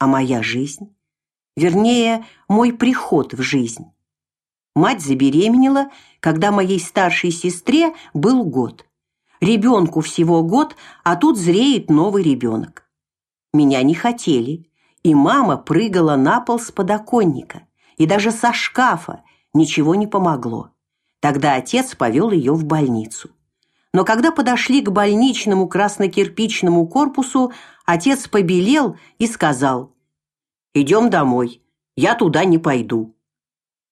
А моя жизнь? Вернее, мой приход в жизнь. Мать забеременела, когда моей старшей сестре был год. Ребенку всего год, а тут зреет новый ребенок. Меня не хотели, и мама прыгала на пол с подоконника, и даже со шкафа ничего не помогло. Тогда отец повел ее в больницу. Но когда подошли к больничному краснокирпичному корпусу, отец побелел и сказал: «Идем домой. Я туда не пойду".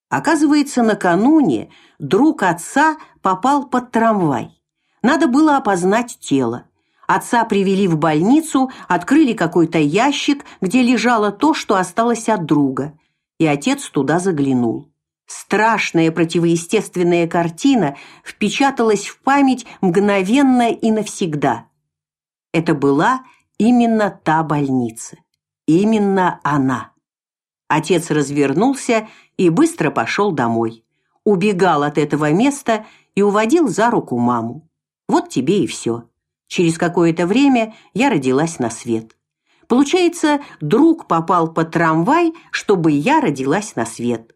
Оказывается, накануне друг отца попал под трамвай. Надо было опознать тело. Отца привели в больницу, открыли какой-то ящик, где лежало то, что осталось от друга, и отец туда заглянул. Страшная противоестественная картина впечаталась в память мгновенно и навсегда. Это была именно та больница. Именно она. Отец развернулся и быстро пошел домой. Убегал от этого места и уводил за руку маму. Вот тебе и все. Через какое-то время я родилась на свет. Получается, друг попал под трамвай, чтобы я родилась на свет.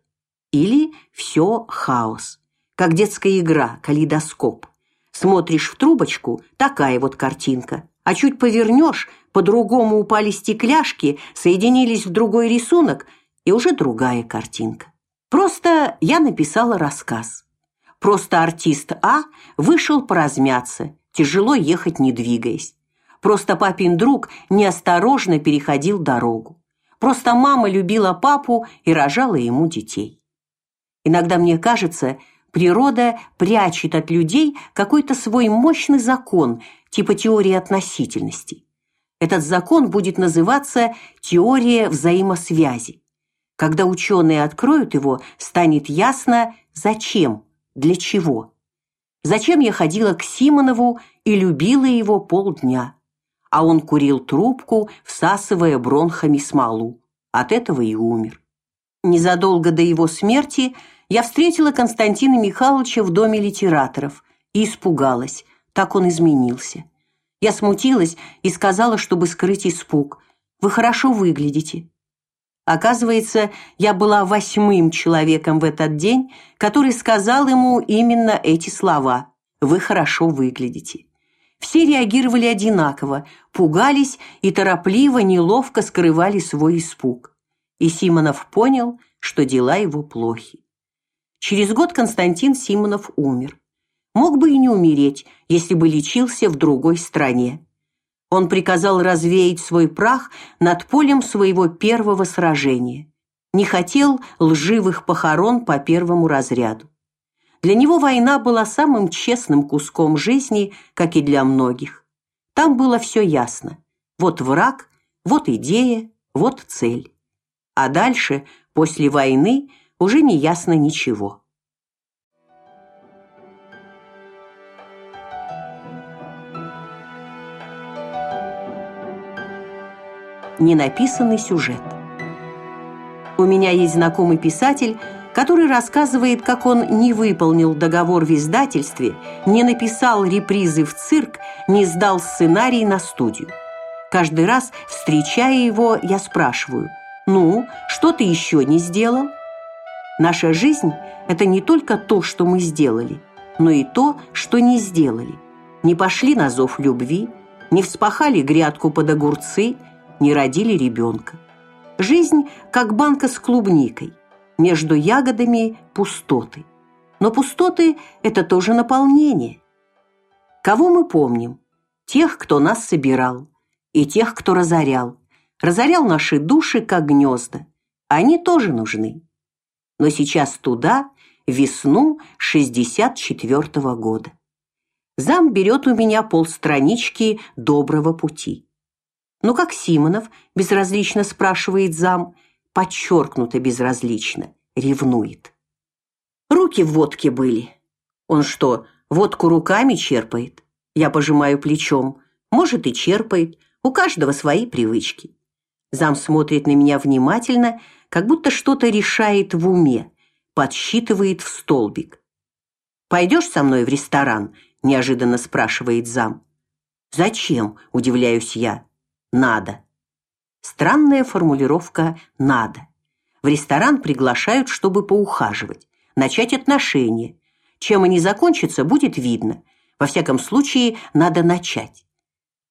Или все хаос. Как детская игра, калейдоскоп. Смотришь в трубочку, такая вот картинка. А чуть повернешь, по-другому упали стекляшки, соединились в другой рисунок, и уже другая картинка. Просто я написала рассказ. Просто артист А вышел поразмяться, тяжело ехать не двигаясь. Просто папин друг неосторожно переходил дорогу. Просто мама любила папу и рожала ему детей. Иногда мне кажется, природа прячет от людей какой-то свой мощный закон, типа теории относительности. Этот закон будет называться теория взаимосвязи. Когда ученые откроют его, станет ясно, зачем, для чего. Зачем я ходила к Симонову и любила его полдня, а он курил трубку, всасывая бронхами смолу. От этого и умер. Незадолго до его смерти я встретила Константина Михайловича в доме литераторов и испугалась, так он изменился. Я смутилась и сказала, чтобы скрыть испуг: "Вы хорошо выглядите". Оказывается, я была восьмым человеком в этот день, который сказал ему именно эти слова: "Вы хорошо выглядите". Все реагировали одинаково, пугались и торопливо, неловко скрывали свой испуг. И Симонов понял, что дела его плохи. Через год Константин Симонов умер. Мог бы и не умереть, если бы лечился в другой стране. Он приказал развеять свой прах над полем своего первого сражения. Не хотел лживых похорон по первому разряду. Для него война была самым честным куском жизни, как и для многих. Там было все ясно. Вот враг, вот идея, вот цель. А дальше, после войны, уже не ясно ничего. Ненаписанный сюжет. У меня есть знакомый писатель, который рассказывает, как он не выполнил договор в издательстве, не написал репризы в цирк, не сдал сценарий на студию. Каждый раз, встречая его, я спрашиваю: "Ну, что ты еще не сделал?" Наша жизнь это не только то, что мы сделали, но и то, что не сделали. Не пошли на зов любви, не вспахали грядку под огурцы, не родили ребенка. Жизнь как банка с клубникой. Между ягодами пустоты. Но пустоты это тоже наполнение. Кого мы помним? Тех, кто нас собирал, и тех, кто разорял. Разорял наши души как гнезда. Они тоже нужны. Но сейчас туда, весну 64 -го года. Зам берет у меня полстранички доброго пути. Ну как Симонов безразлично спрашивает зам, подчеркнуто безразлично, ревнует. Руки в водке были. Он что, водку руками черпает? Я пожимаю плечом. Может и черпает, у каждого свои привычки. Зам смотрит на меня внимательно, как будто что-то решает в уме, подсчитывает в столбик. Пойдешь со мной в ресторан? неожиданно спрашивает зам. Зачем? удивляюсь я. Надо. Странная формулировка надо. В ресторан приглашают, чтобы поухаживать, начать отношения. Чем они закончатся, будет видно. Во всяком случае, надо начать.